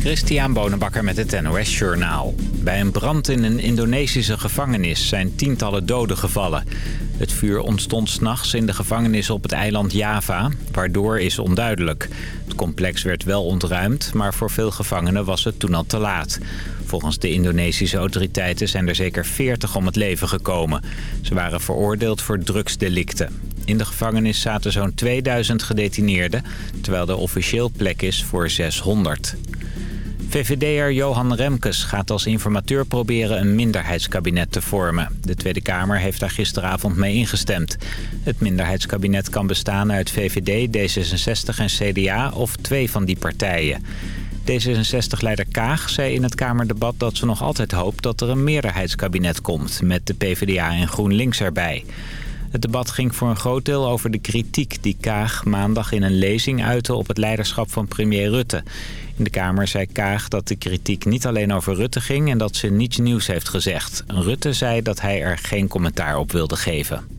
Christian Bonenbakker met het NOS Journaal. Bij een brand in een Indonesische gevangenis zijn tientallen doden gevallen. Het vuur ontstond s'nachts in de gevangenis op het eiland Java, waardoor is onduidelijk. Het complex werd wel ontruimd, maar voor veel gevangenen was het toen al te laat. Volgens de Indonesische autoriteiten zijn er zeker 40 om het leven gekomen. Ze waren veroordeeld voor drugsdelicten. In de gevangenis zaten zo'n 2000 gedetineerden, terwijl er officieel plek is voor 600. VVD'er Johan Remkes gaat als informateur proberen een minderheidskabinet te vormen. De Tweede Kamer heeft daar gisteravond mee ingestemd. Het minderheidskabinet kan bestaan uit VVD, D66 en CDA of twee van die partijen. D66-leider Kaag zei in het Kamerdebat dat ze nog altijd hoopt dat er een meerderheidskabinet komt... met de PvdA en GroenLinks erbij. Het debat ging voor een groot deel over de kritiek die Kaag maandag in een lezing uitte op het leiderschap van premier Rutte. In de Kamer zei Kaag dat de kritiek niet alleen over Rutte ging en dat ze niets nieuws heeft gezegd. Rutte zei dat hij er geen commentaar op wilde geven.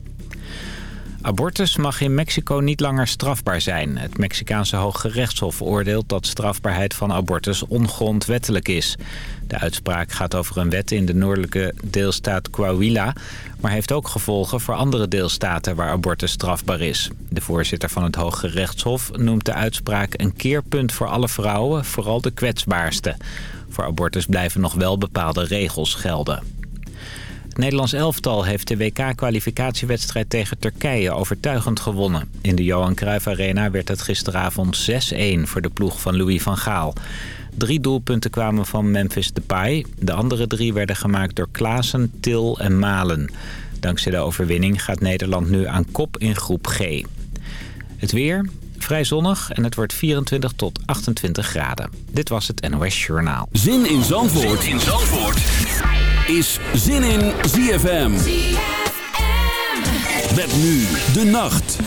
Abortus mag in Mexico niet langer strafbaar zijn. Het Mexicaanse Hoge Rechtshof oordeelt dat strafbaarheid van abortus ongrondwettelijk is. De uitspraak gaat over een wet in de noordelijke deelstaat Coahuila... maar heeft ook gevolgen voor andere deelstaten waar abortus strafbaar is. De voorzitter van het Hoge Rechtshof noemt de uitspraak een keerpunt voor alle vrouwen... vooral de kwetsbaarste. Voor abortus blijven nog wel bepaalde regels gelden. Het Nederlands elftal heeft de WK-kwalificatiewedstrijd tegen Turkije overtuigend gewonnen. In de Johan Cruijff Arena werd het gisteravond 6-1 voor de ploeg van Louis van Gaal. Drie doelpunten kwamen van Memphis Depay. De andere drie werden gemaakt door Klaassen, Til en Malen. Dankzij de overwinning gaat Nederland nu aan kop in groep G. Het weer, vrij zonnig en het wordt 24 tot 28 graden. Dit was het NOS Journaal. Zin in Zandvoort, zin in Zandvoort. is Zin in ZFM. ZFM. Met nu de nacht.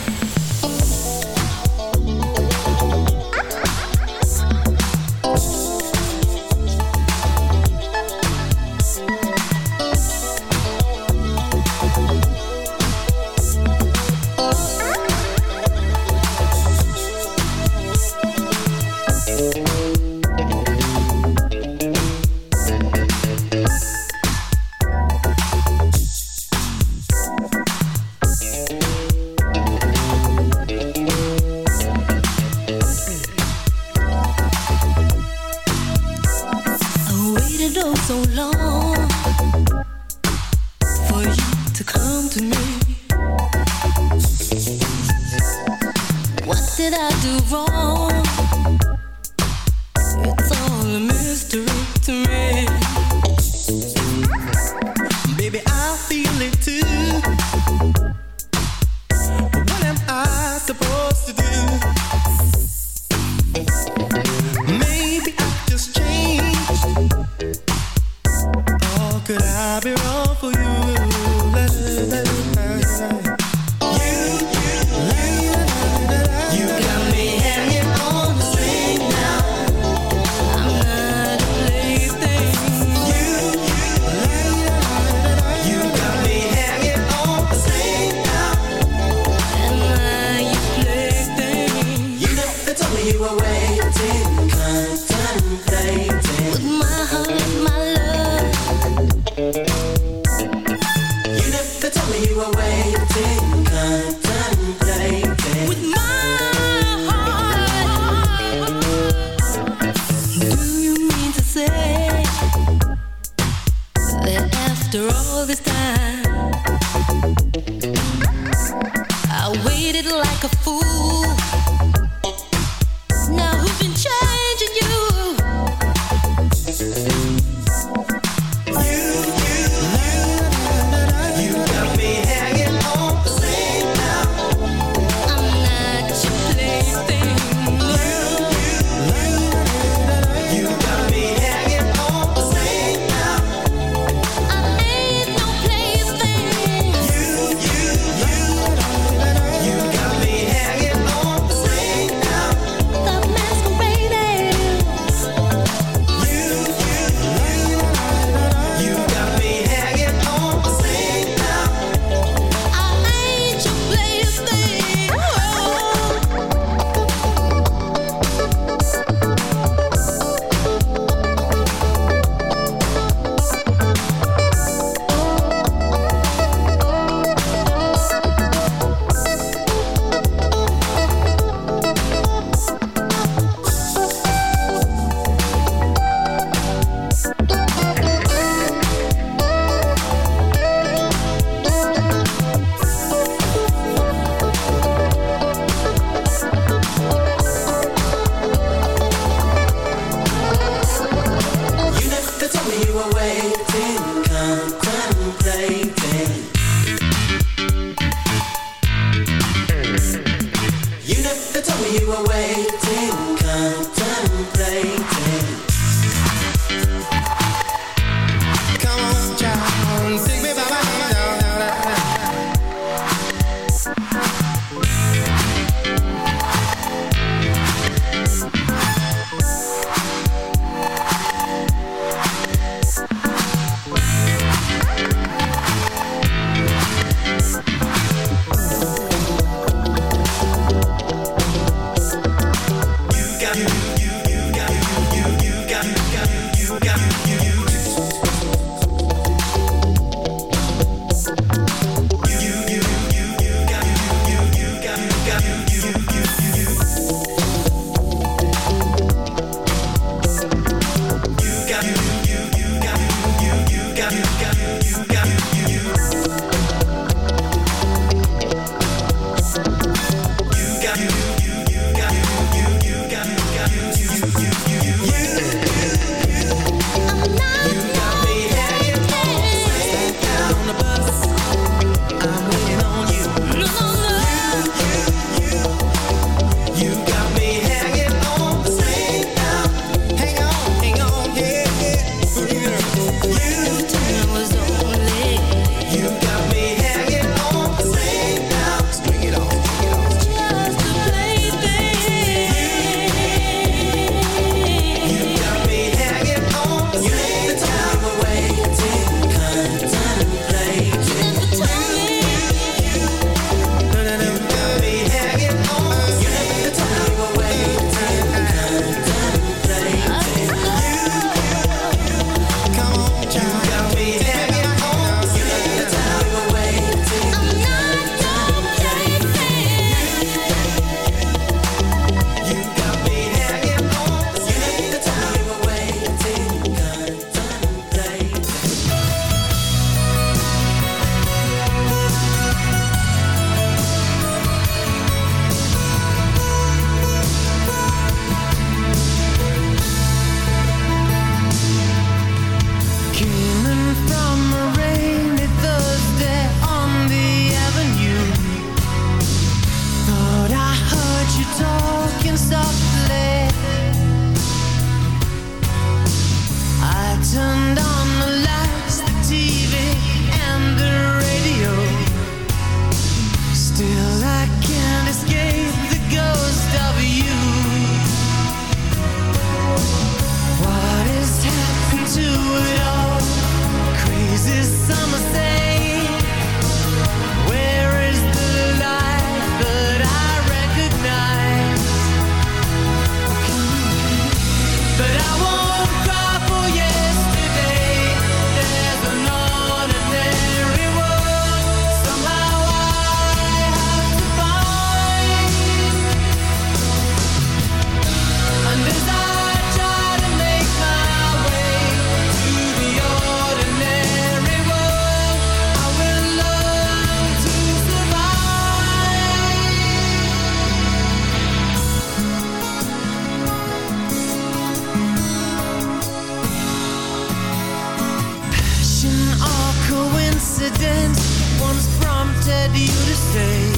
Where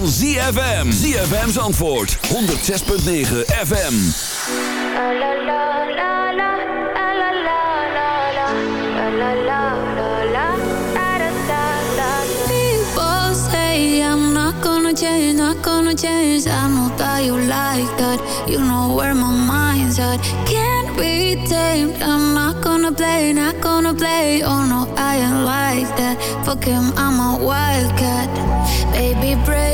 van ZFM. ZFM's antwoord 106.9 FM. People say I'm not gonna change, not gonna change. I know that you like that. You know where my mind's at. Can't be tamed. I'm not gonna play, not gonna play. Oh no, I ain't like that. Fuck him, I'm a wildcat. Baby, break.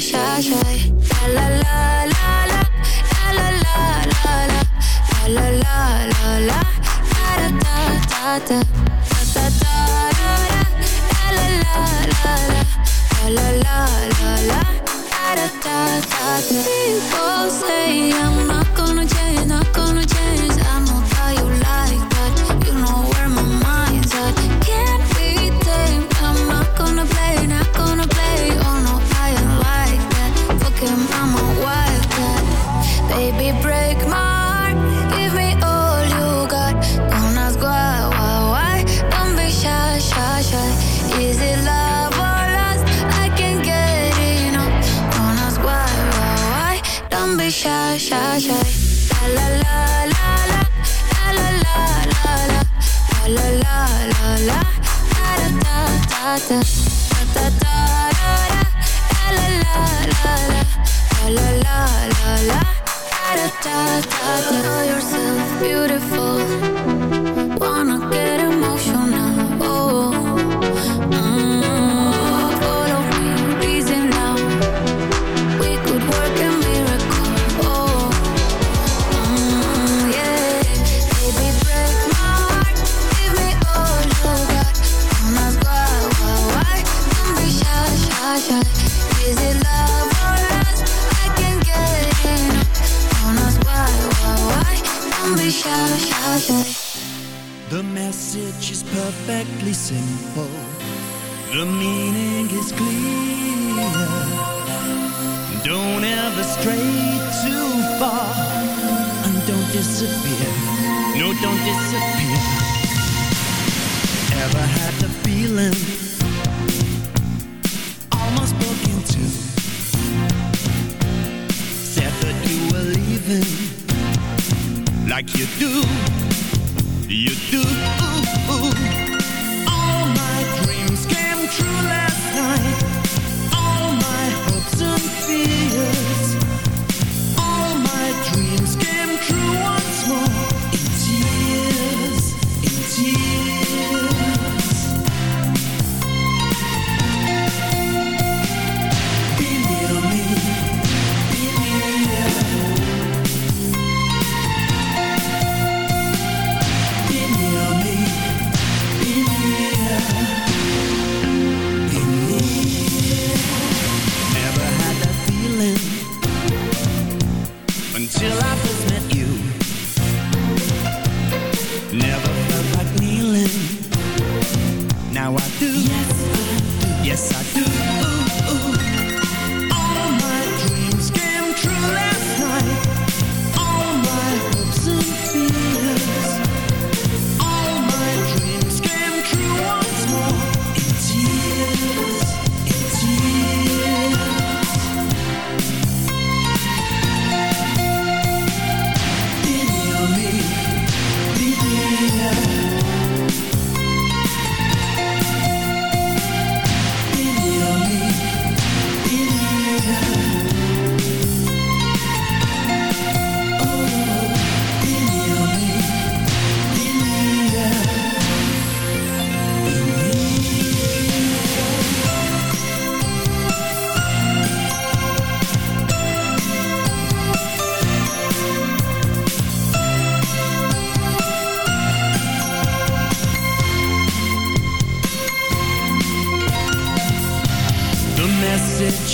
shy, shy. La la la la la, la la la la la, la la la la la. got feeling. Almost broken too Said that you were leaving. Like you do. You do.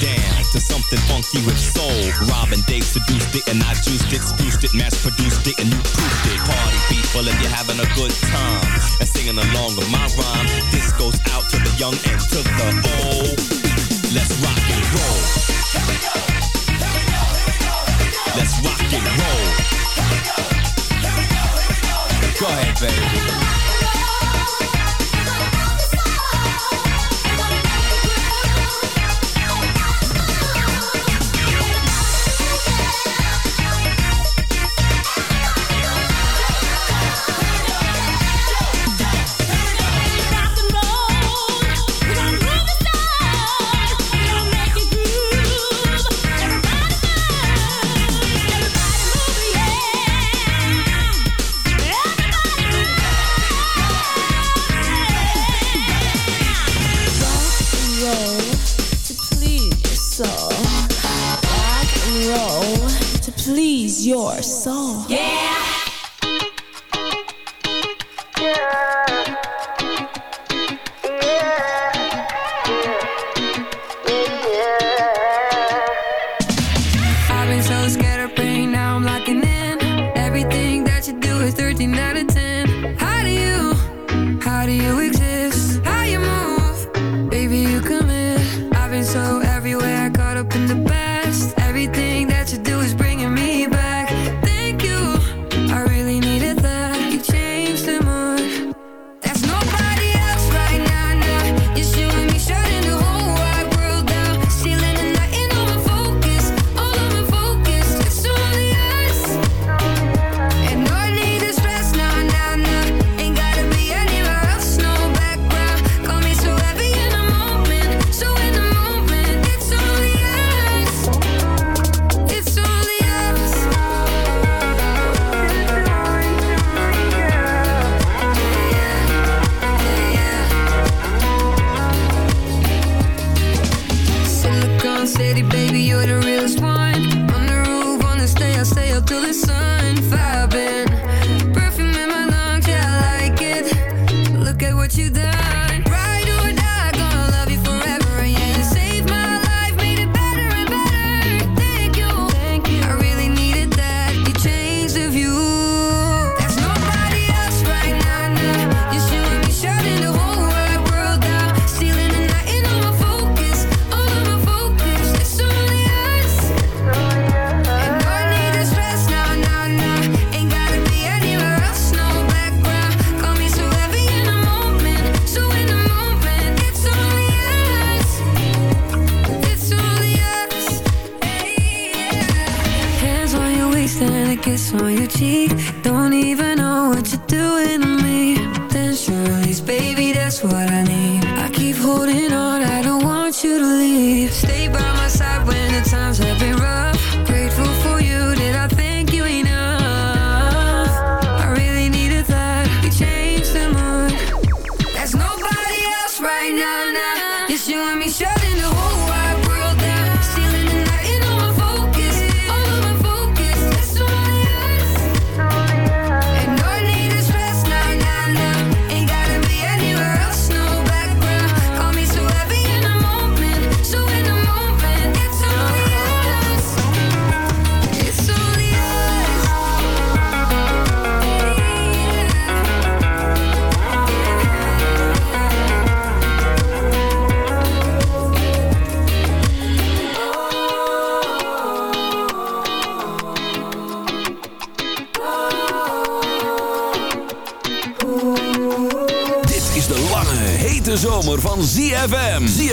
down to something funky with soul. Robin, Dave seduced it and I juiced it, spruced it, mass produced it, and you proofed it. Party people, if you're having a good time and singing along with my rhyme, this goes out to the young and to the old. Let's rock and roll. Here we go. Here we go. Here we go. Let's rock and roll. Here we go. Here we go. go ahead, baby.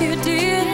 you did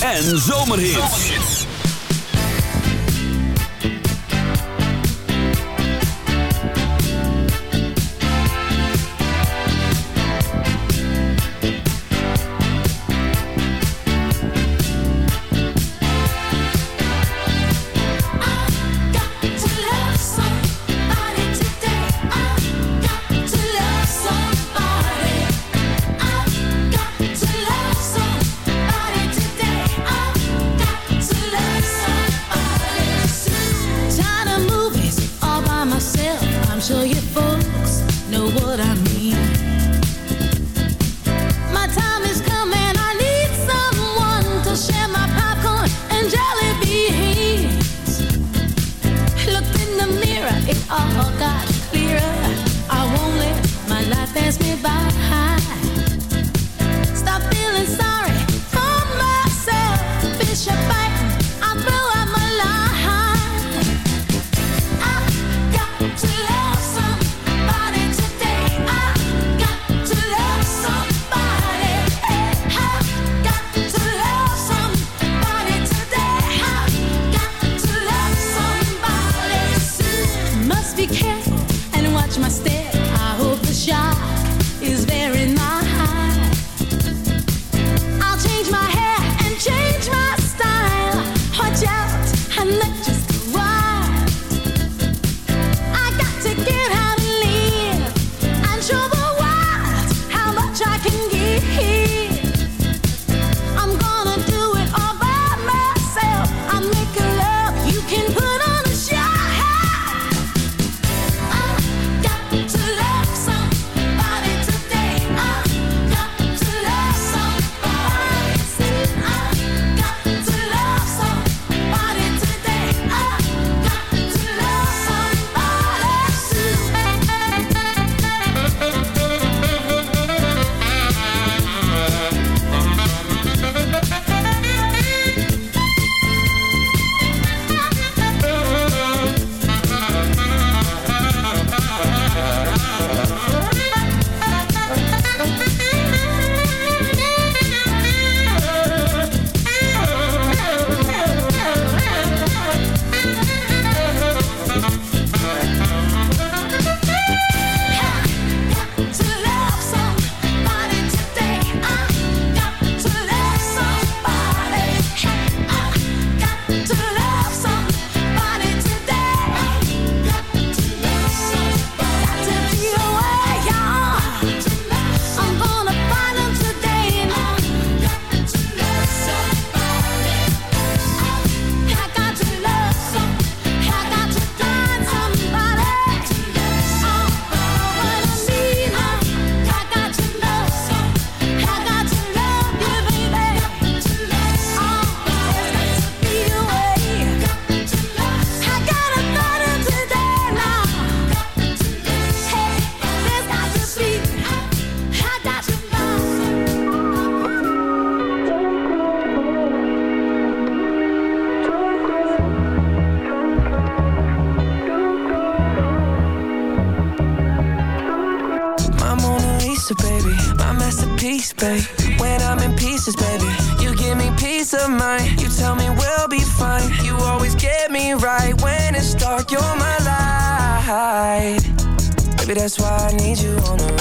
en zomerhits.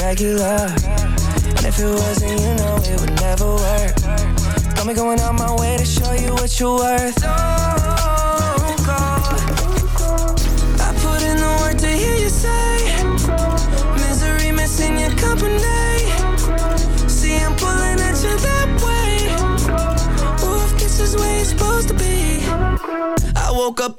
Regular. And if it wasn't, you know it would never work. Got me going out my way to show you what you're worth. Oh, Don't go. I put in the work to hear you say. Misery missing your company. See, I'm pulling at you that way. Ooh, if this is where you're supposed to be. I woke up